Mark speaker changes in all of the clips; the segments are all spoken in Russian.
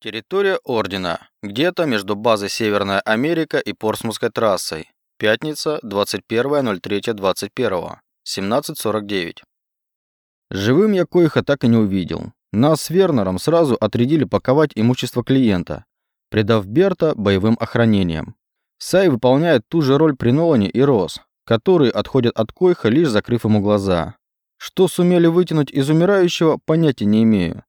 Speaker 1: Территория Ордена. Где-то между базой Северная Америка и Портсмутской трассой. Пятница, 21.03.21. 17.49. Живым я Коиха так и не увидел. Нас с Вернером сразу отрядили паковать имущество клиента, придав Берта боевым охранением. Сай выполняет ту же роль при Нолане и Рос, которые отходят от Койха, лишь закрыв ему глаза. Что сумели вытянуть из умирающего, понятия не имею.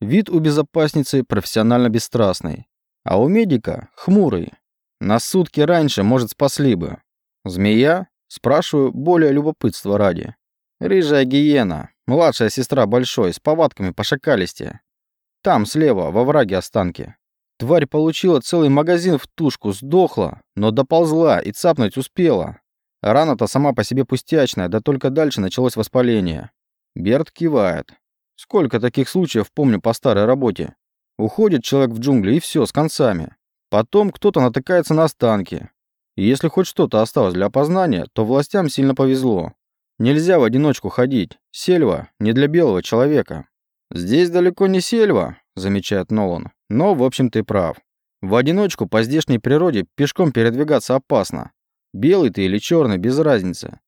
Speaker 1: Вид у безопасницы профессионально бесстрастный, а у медика хмурый. На сутки раньше, может, спасли бы. Змея? Спрашиваю, более любопытства ради. Рыжая гиена, младшая сестра большой, с повадками по шакалисти. Там, слева, во враге останки. Тварь получила целый магазин в тушку, сдохла, но доползла и цапнуть успела. Рана-то сама по себе пустячная, да только дальше началось воспаление. Берт кивает. Сколько таких случаев помню по старой работе. Уходит человек в джунгли и все, с концами. Потом кто-то натыкается на останки. И если хоть что-то осталось для опознания, то властям сильно повезло. Нельзя в одиночку ходить. Сельва не для белого человека. Здесь далеко не сельва, замечает Нолан. Но, в общем, ты прав. В одиночку по здешней природе пешком передвигаться опасно. Белый ты или черный, без разницы.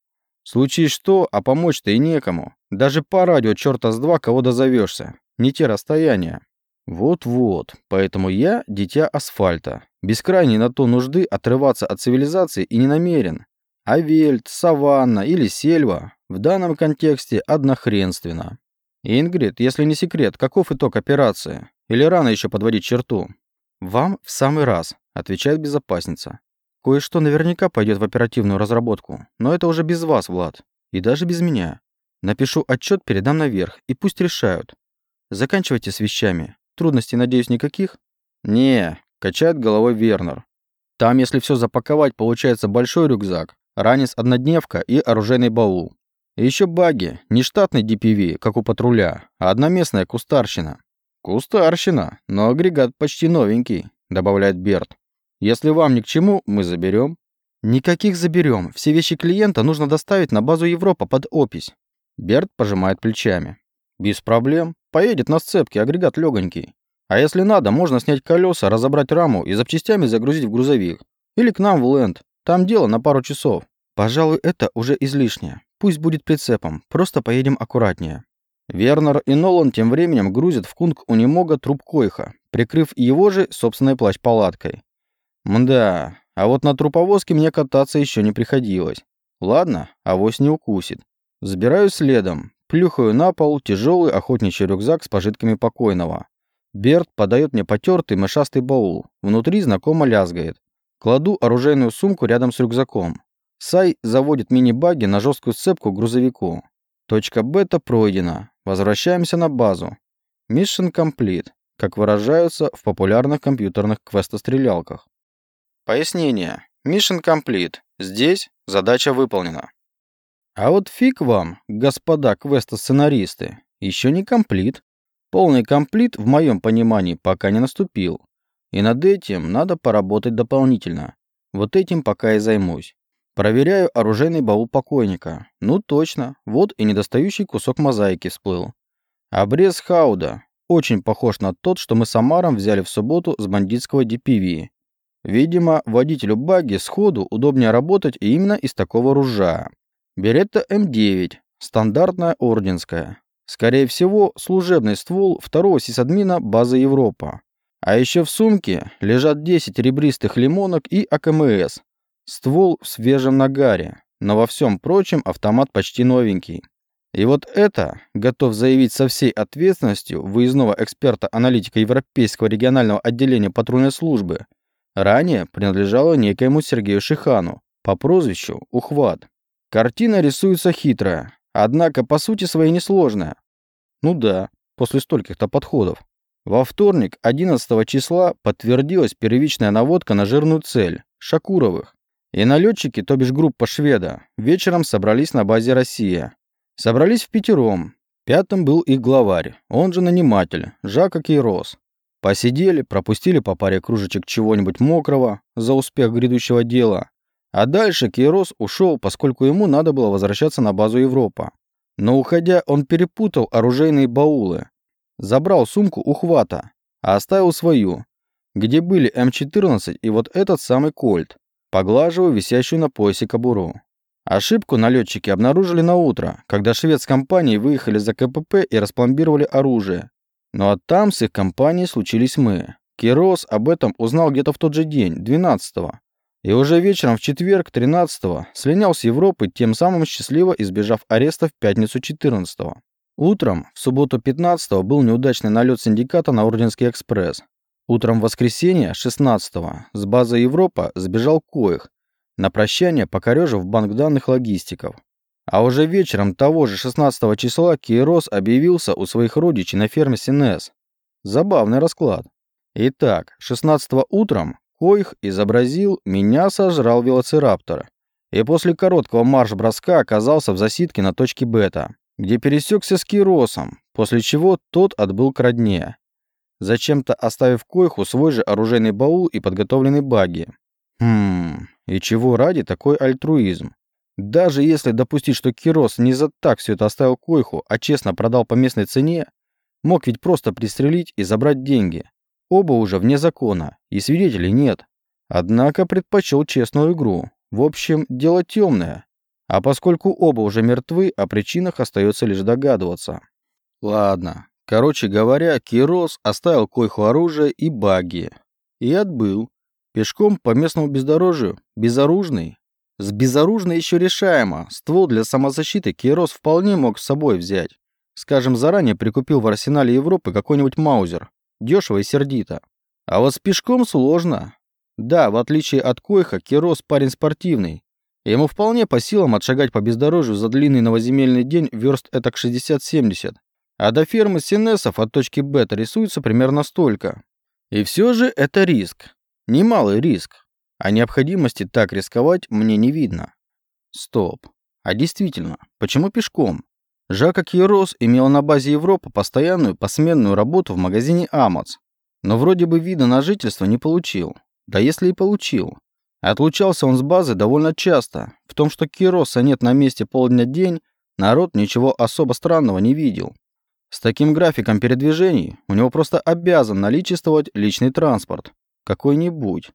Speaker 1: Случись что, а помочь-то и некому. Даже по радио черта с два кого дозовешься. Не те расстояния. Вот-вот. Поэтому я дитя асфальта. Без крайней на то нужды отрываться от цивилизации и не намерен. А вельт, саванна или сельва в данном контексте однохренственно. Ингрид, если не секрет, каков итог операции? Или рано еще подводить черту? Вам в самый раз, отвечает безопасница. Кое-что наверняка пойдет в оперативную разработку, но это уже без вас, Влад. И даже без меня. Напишу отчет, передам наверх, и пусть решают. Заканчивайте с вещами. Трудностей, надеюсь, никаких? Не, качает головой Вернер. Там, если все запаковать, получается большой рюкзак, ранец-однодневка и оружейный баул. Еще баги, не штатный DPV, как у патруля, а одноместная кустарщина. Кустарщина, но агрегат почти новенький, добавляет Берт. Если вам ни к чему, мы заберем. Никаких заберем. Все вещи клиента нужно доставить на базу Европа под опись. Берт пожимает плечами. Без проблем. Поедет на сцепке, агрегат легонький. А если надо, можно снять колеса, разобрать раму и запчастями загрузить в грузовик. Или к нам в Ленд. Там дело на пару часов. Пожалуй, это уже излишнее. Пусть будет прицепом. Просто поедем аккуратнее. Вернер и Нолан тем временем грузят в кунг у немога труп Койха, прикрыв его же собственной плащ-палаткой. Мда, а вот на труповозке мне кататься еще не приходилось. Ладно, авось не укусит. Забираюсь следом, плюхаю на пол тяжелый охотничий рюкзак с пожитками покойного. Берт подает мне потертый мышастый баул, внутри знакомо лязгает. Кладу оружейную сумку рядом с рюкзаком. Сай заводит мини-баги на жесткую сцепку к грузовику. Точка бета пройдена. Возвращаемся на базу. Mission complete, как выражаются в популярных компьютерных квестострелялках. Пояснение. Mission complete. Здесь задача выполнена. А вот фиг вам, господа квеста-сценаристы, еще не комплит. Полный комплит, в моем понимании, пока не наступил. И над этим надо поработать дополнительно. Вот этим пока и займусь. Проверяю оружейный баул покойника. Ну точно, вот и недостающий кусок мозаики всплыл. Обрез Хауда. Очень похож на тот, что мы с Амаром взяли в субботу с бандитского DPV. Видимо, водителю багги сходу удобнее работать именно из такого ружья. Беретта М9, стандартная орденская. Скорее всего, служебный ствол второго сисадмина базы Европа. А еще в сумке лежат 10 ребристых лимонок и АКМС. Ствол в свежем нагаре, но во всем прочем автомат почти новенький. И вот это, готов заявить со всей ответственностью выездного эксперта-аналитика Европейского регионального отделения патрульной службы, ранее принадлежало некоему Сергею Шихану по прозвищу Ухват. Картина рисуется хитрая, однако по сути своей несложная. Ну да, после стольких-то подходов. Во вторник, 11 числа, подтвердилась первичная наводка на жирную цель – Шакуровых. И налетчики, то бишь группа шведа, вечером собрались на базе «Россия». Собрались в пятером. Пятым был их главарь, он же наниматель, Жака Кейрос. Посидели, пропустили по паре кружечек чего-нибудь мокрого за успех грядущего дела. А дальше Кейрос ушел, поскольку ему надо было возвращаться на базу Европа. Но уходя, он перепутал оружейные баулы. Забрал сумку ухвата, а оставил свою, где были М14 и вот этот самый Кольт, поглаживаю висящую на поясе кобуру. Ошибку налетчики обнаружили на утро, когда швед с компанией выехали за КПП и распломбировали оружие. Ну а там с их компанией случились мы. Кирос об этом узнал где-то в тот же день, 12-го. И уже вечером в четверг, 13-го, слинял с Европы, тем самым счастливо избежав ареста в пятницу 14-го. Утром, в субботу 15-го, был неудачный налет синдиката на Орденский экспресс. Утром воскресенья, 16-го, с базы Европа сбежал Коих, на прощание покорежив банк данных логистиков. А уже вечером того же 16 числа Кейрос объявился у своих родичей на ферме Синес. Забавный расклад. Итак, 16 утром Коих изобразил «меня сожрал велоцираптор» и после короткого марш-броска оказался в засидке на точке бета, где пересекся с Киросом, после чего тот отбыл к родне, зачем-то оставив Койху свой же оружейный баул и подготовленный баги. Хм, и чего ради такой альтруизм? Даже если допустить, что Кирос не за так все это оставил Койху, а честно продал по местной цене, мог ведь просто пристрелить и забрать деньги. Оба уже вне закона, и свидетелей нет. Однако предпочел честную игру. В общем, дело темное. А поскольку оба уже мертвы, о причинах остается лишь догадываться. Ладно. Короче говоря, Кирос оставил Койху оружие и баги. И отбыл. Пешком по местному бездорожью, безоружный. С безоружной еще решаемо. Ствол для самозащиты Кейрос вполне мог с собой взять. Скажем, заранее прикупил в арсенале Европы какой-нибудь маузер. Дешево и сердито. А вот с пешком сложно. Да, в отличие от Койха, Кейрос парень спортивный. Ему вполне по силам отшагать по бездорожью за длинный новоземельный день верст этак 60-70. А до фермы Синесов от точки Бета рисуется примерно столько. И все же это риск. Немалый риск. А необходимости так рисковать мне не видно. Стоп. А действительно, почему пешком? Жака Кьерос имел на базе Европы постоянную посменную работу в магазине Амац, но вроде бы вида на жительство не получил. Да если и получил. Отлучался он с базы довольно часто. В том, что Кироса нет на месте полдня день, народ ничего особо странного не видел. С таким графиком передвижений у него просто обязан наличествовать личный транспорт. Какой-нибудь.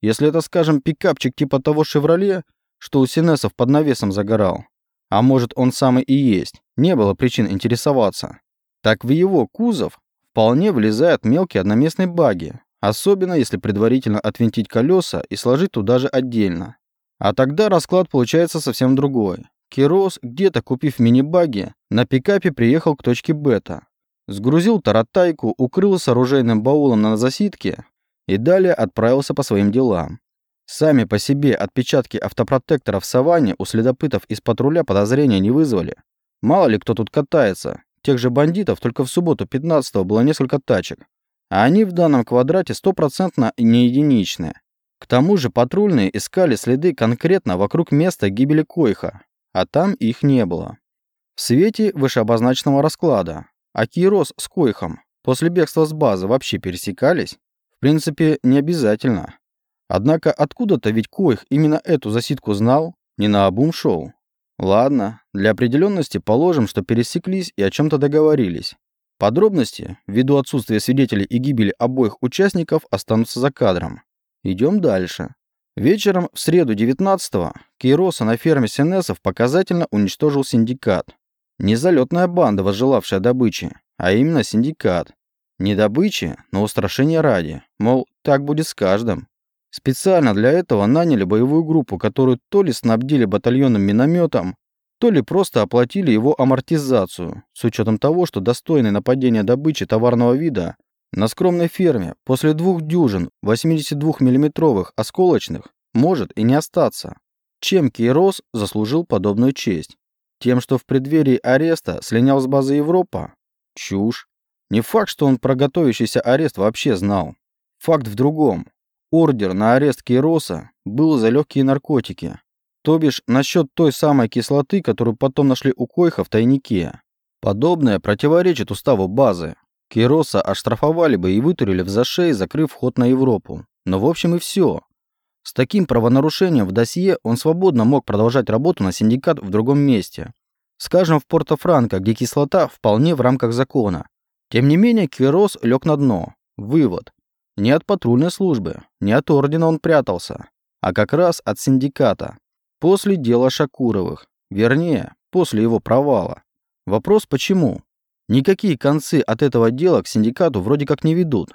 Speaker 1: Если это, скажем, пикапчик типа того «Шевроле», что у Синесов под навесом загорал. А может, он самый и есть. Не было причин интересоваться. Так в его кузов вполне влезают мелкие одноместные баги. Особенно, если предварительно отвинтить колеса и сложить туда же отдельно. А тогда расклад получается совсем другой. Кирос, где-то купив мини-баги, на пикапе приехал к точке бета. Сгрузил таратайку, укрылся оружейным баулом на засидке и далее отправился по своим делам. Сами по себе отпечатки автопротектора в саванне у следопытов из патруля подозрения не вызвали. Мало ли кто тут катается. Тех же бандитов только в субботу 15-го было несколько тачек. А они в данном квадрате стопроцентно не единичные. К тому же патрульные искали следы конкретно вокруг места гибели Койха, а там их не было. В свете вышеобозначенного расклада Акирос с Койхом после бегства с базы вообще пересекались? В принципе, не обязательно. Однако откуда-то ведь Коих именно эту засидку знал, не на обум шоу. Ладно, для определенности положим, что пересеклись и о чем-то договорились. Подробности, ввиду отсутствия свидетелей и гибели обоих участников, останутся за кадром. Идем дальше. Вечером в среду 19-го Кейроса на ферме Сенесов показательно уничтожил синдикат. Не залетная банда, возжелавшая добычи, а именно синдикат. Не добычи, но устрашения ради. Мол, так будет с каждым. Специально для этого наняли боевую группу, которую то ли снабдили батальонным минометом, то ли просто оплатили его амортизацию, с учетом того, что достойной нападения добычи товарного вида на скромной ферме после двух дюжин 82 миллиметровых осколочных может и не остаться. Чем Кейрос заслужил подобную честь? Тем, что в преддверии ареста слинял с базы Европа? Чушь. Не факт, что он про готовящийся арест вообще знал. Факт в другом. Ордер на арест Кейроса был за легкие наркотики. То бишь, насчет той самой кислоты, которую потом нашли у Койха в тайнике. Подобное противоречит уставу базы. Кейроса оштрафовали бы и вытурили в зашей, закрыв вход на Европу. Но в общем и все. С таким правонарушением в досье он свободно мог продолжать работу на синдикат в другом месте. Скажем, в Порто-Франко, где кислота вполне в рамках закона. Тем не менее, Кверос лег на дно. Вывод. Не от патрульной службы, не от ордена он прятался, а как раз от синдиката. После дела Шакуровых. Вернее, после его провала. Вопрос почему? Никакие концы от этого дела к синдикату вроде как не ведут.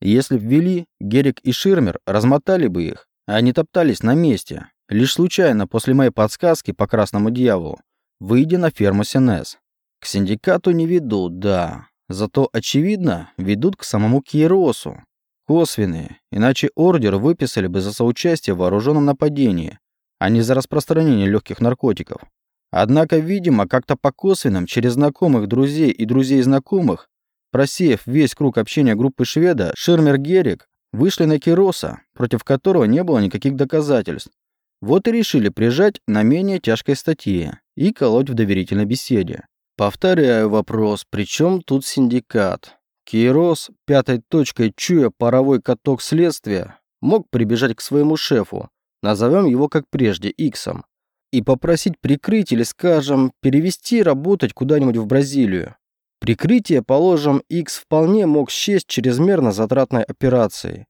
Speaker 1: Если б ввели, Герик и Ширмер размотали бы их, а они топтались на месте, лишь случайно после моей подсказки по красному дьяволу, выйдя на ферму Сенес. К синдикату не ведут, да. Зато, очевидно, ведут к самому Киеросу. Косвенные, иначе ордер выписали бы за соучастие в вооруженном нападении, а не за распространение легких наркотиков. Однако, видимо, как-то по косвенным, через знакомых друзей и друзей знакомых, просеяв весь круг общения группы шведа, Ширмер Герик вышли на Кироса, против которого не было никаких доказательств. Вот и решили прижать на менее тяжкой статье и колоть в доверительной беседе. Повторяю вопрос, при чем тут синдикат? Кирос, пятой точкой чуя паровой каток следствия, мог прибежать к своему шефу, назовем его как прежде, Иксом, и попросить прикрыть или, скажем, перевести работать куда-нибудь в Бразилию. Прикрытие, положим, X вполне мог счесть чрезмерно затратной операцией.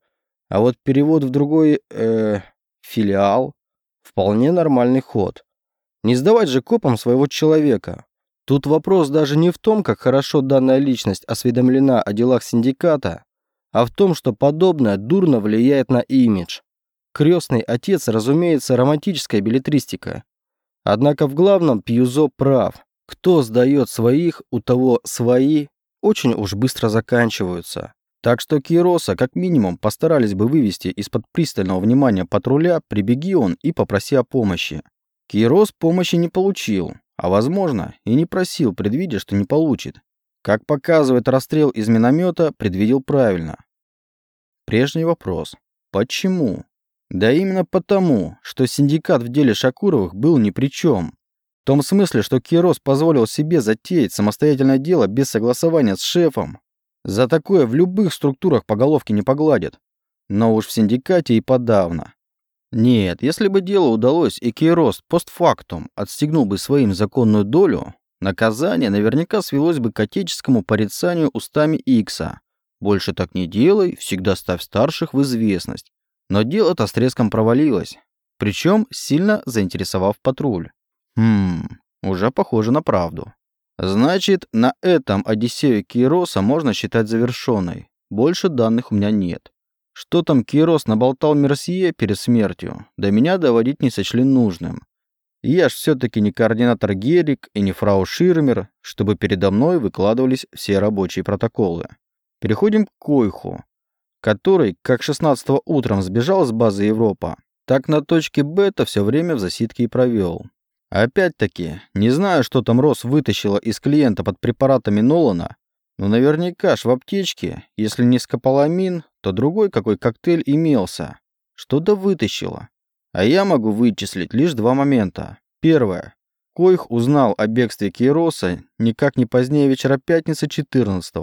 Speaker 1: А вот перевод в другой, э, филиал – вполне нормальный ход. Не сдавать же копам своего человека. Тут вопрос даже не в том, как хорошо данная личность осведомлена о делах синдиката, а в том, что подобное дурно влияет на имидж. Крестный отец, разумеется, романтическая билетристика. Однако в главном Пьюзо прав. Кто сдает своих, у того свои очень уж быстро заканчиваются. Так что Кироса как минимум постарались бы вывести из-под пристального внимания патруля, прибеги он и попроси о помощи. Кирос помощи не получил, а возможно и не просил, предвидя, что не получит. Как показывает расстрел из миномета, предвидел правильно. Прежний вопрос. Почему? Да именно потому, что синдикат в деле Шакуровых был ни при чем. В том смысле, что Кирос позволил себе затеять самостоятельное дело без согласования с шефом. За такое в любых структурах по головке не погладят. Но уж в синдикате и подавно. Нет, если бы дело удалось и Кирос постфактум отстегнул бы своим законную долю, наказание наверняка свелось бы к отеческому порицанию устами Икса. Больше так не делай, всегда ставь старших в известность. Но дело-то с треском провалилось. Причем сильно заинтересовав патруль. Хм, уже похоже на правду. Значит, на этом Одиссею Кироса можно считать завершенной. Больше данных у меня нет. Что там Кирос наболтал Мерсье перед смертью, до меня доводить не сочли нужным. Я ж все-таки не координатор Герик и не фрау Ширмер, чтобы передо мной выкладывались все рабочие протоколы. Переходим к Койху, который, как 16 утром сбежал с базы Европа, так на точке Бета все время в засидке и провел. Опять-таки, не знаю, что там Рос вытащила из клиента под препаратами Нолана, но наверняка ж в аптечке, если не скополамин, то другой какой коктейль имелся. Что-то вытащила. А я могу вычислить лишь два момента. Первое. Койх узнал о бегстве Кейроса никак не позднее вечера пятницы 14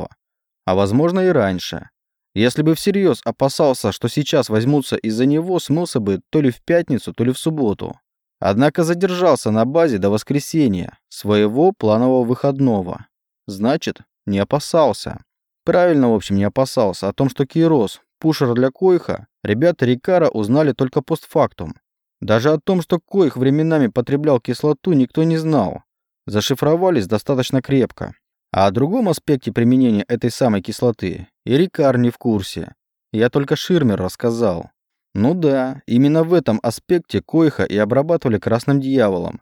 Speaker 1: а возможно и раньше. Если бы всерьез опасался, что сейчас возьмутся из-за него, смылся бы то ли в пятницу, то ли в субботу. Однако задержался на базе до воскресенья, своего планового выходного. Значит, не опасался. Правильно, в общем, не опасался. О том, что Кейрос – пушер для Койха, ребята Рикара узнали только постфактум. Даже о том, что Койх временами потреблял кислоту, никто не знал. Зашифровались достаточно крепко. А о другом аспекте применения этой самой кислоты и Рикар не в курсе. Я только Ширмер рассказал. Ну да, именно в этом аспекте Койха и обрабатывали красным дьяволом,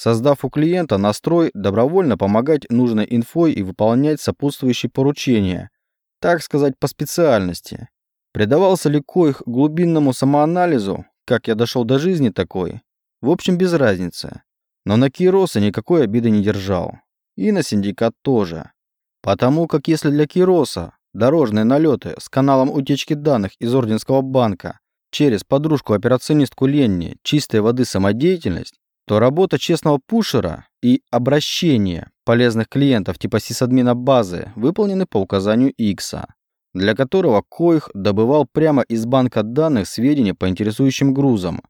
Speaker 1: создав у клиента настрой добровольно помогать нужной инфой и выполнять сопутствующие поручения, так сказать, по специальности. Предавался ли Койх глубинному самоанализу, как я дошел до жизни такой? В общем, без разницы. Но на Кироса никакой обиды не держал. И на синдикат тоже. Потому как если для Кироса дорожные налеты с каналом утечки данных из Орденского банка через подружку-операционистку Ленни чистой воды самодеятельность, то работа честного пушера и обращение полезных клиентов типа сисадмина базы выполнены по указанию Икса, для которого Койх добывал прямо из банка данных сведения по интересующим грузам.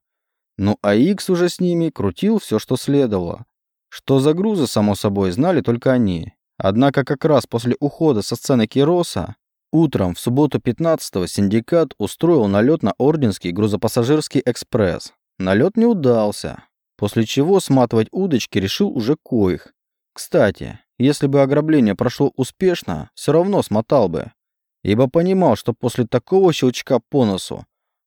Speaker 1: Ну а Икс уже с ними крутил все, что следовало. Что за грузы, само собой, знали только они. Однако как раз после ухода со сцены Кироса Утром в субботу 15-го синдикат устроил налет на Орденский грузопассажирский экспресс. Налет не удался, после чего сматывать удочки решил уже Коих. Кстати, если бы ограбление прошло успешно, все равно смотал бы, ибо понимал, что после такого щелчка по носу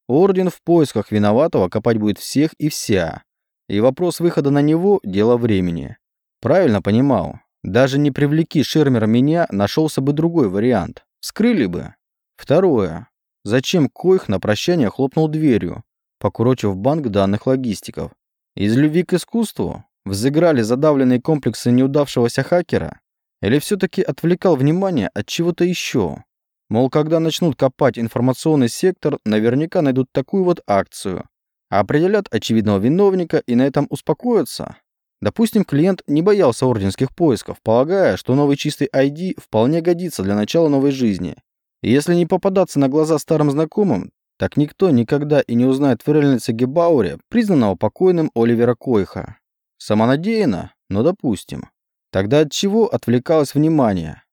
Speaker 1: Орден в поисках виноватого копать будет всех и вся, и вопрос выхода на него – дело времени. Правильно понимал, даже не привлеки Шермера меня, нашелся бы другой вариант. Скрыли бы. Второе. Зачем Коих на прощание хлопнул дверью, покурочив банк данных логистиков? Из любви к искусству? Взыграли задавленные комплексы неудавшегося хакера? Или все-таки отвлекал внимание от чего-то еще? Мол, когда начнут копать информационный сектор, наверняка найдут такую вот акцию. Определят очевидного виновника и на этом успокоятся. Допустим, клиент не боялся орденских поисков, полагая, что новый чистый ID вполне годится для начала новой жизни. И если не попадаться на глаза старым знакомым, так никто никогда и не узнает в Рельнице Гебауре, признанного покойным Оливера Койха. Самонадеянно, но допустим. Тогда от чего отвлекалось внимание?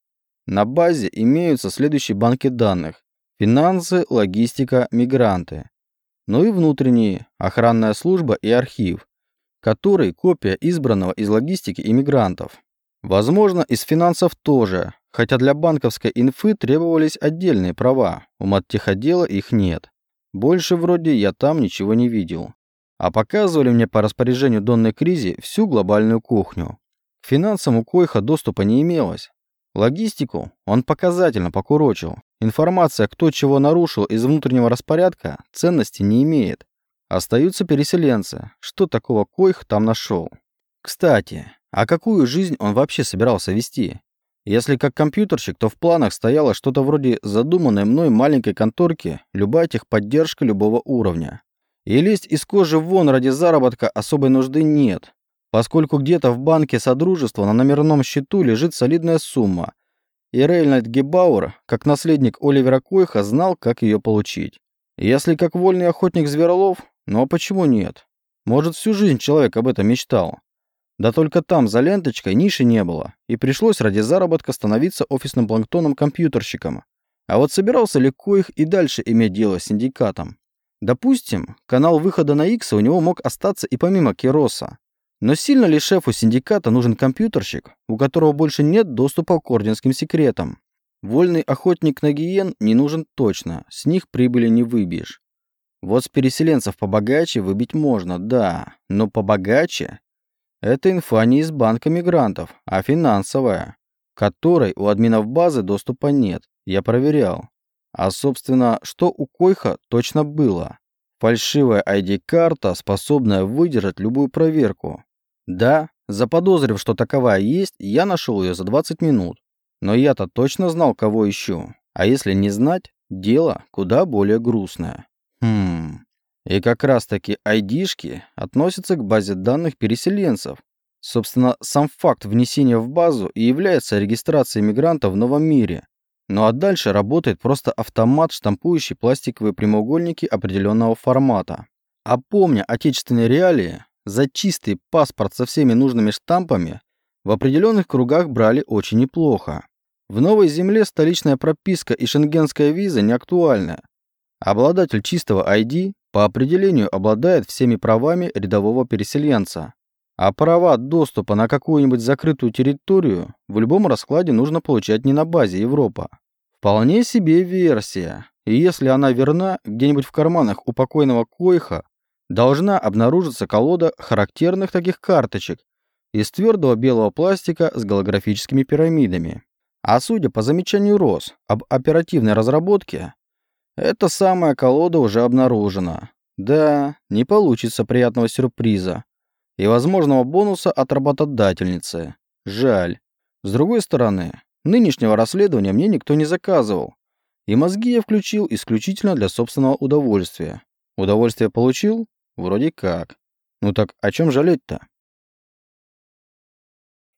Speaker 1: На базе имеются следующие банки данных. Финансы, логистика, мигранты. Ну и внутренние, охранная служба и архив который копия избранного из логистики иммигрантов. Возможно, из финансов тоже, хотя для банковской инфы требовались отдельные права, у маттеходела их нет. Больше вроде я там ничего не видел. А показывали мне по распоряжению Донной Кризи всю глобальную кухню. К финансам у Койха доступа не имелось. Логистику он показательно покурочил. Информация, кто чего нарушил из внутреннего распорядка, ценности не имеет. Остаются переселенцы. Что такого Койх там нашел? Кстати, а какую жизнь он вообще собирался вести? Если как компьютерщик, то в планах стояло что-то вроде задуманной мной маленькой конторки, любая техподдержка любого уровня. И лезть из кожи вон ради заработка особой нужды нет, поскольку где-то в банке Содружества на номерном счету лежит солидная сумма, и Рейнольд Гебауэр, как наследник Оливера Койха, знал, как ее получить. Если как вольный охотник Зверолов, ну а почему нет? Может, всю жизнь человек об этом мечтал. Да только там за ленточкой ниши не было, и пришлось ради заработка становиться офисным планктоном-компьютерщиком. А вот собирался ли Коих и дальше иметь дело с синдикатом? Допустим, канал выхода на X у него мог остаться и помимо Кироса. Но сильно ли шефу синдиката нужен компьютерщик, у которого больше нет доступа к орденским секретам? Вольный охотник на гиен не нужен точно, с них прибыли не выбьешь. Вот с переселенцев побогаче выбить можно, да, но побогаче – это инфа не из банка мигрантов, а финансовая, которой у админов базы доступа нет, я проверял. А, собственно, что у Койха точно было? Фальшивая ID-карта, способная выдержать любую проверку. Да, заподозрив, что таковая есть, я нашел ее за 20 минут. Но я-то точно знал, кого ищу. А если не знать, дело куда более грустное. Хм. И как раз-таки айдишки относятся к базе данных переселенцев. Собственно, сам факт внесения в базу и является регистрацией мигранта в новом мире. Ну а дальше работает просто автомат, штампующий пластиковые прямоугольники определенного формата. А помня отечественные реалии, за чистый паспорт со всеми нужными штампами в определенных кругах брали очень неплохо. В новой земле столичная прописка и шенгенская виза не актуальны, Обладатель чистого ID по определению обладает всеми правами рядового переселенца. А права доступа на какую-нибудь закрытую территорию в любом раскладе нужно получать не на базе Европа. Вполне себе версия. И если она верна, где-нибудь в карманах у покойного Койха должна обнаружиться колода характерных таких карточек из твердого белого пластика с голографическими пирамидами. А судя по замечанию РОС об оперативной разработке, эта самая колода уже обнаружена. Да, не получится приятного сюрприза. И возможного бонуса от работодательницы. Жаль. С другой стороны, нынешнего расследования мне никто не заказывал. И мозги я включил исключительно для собственного удовольствия. Удовольствие получил? Вроде как. Ну так о чем жалеть-то?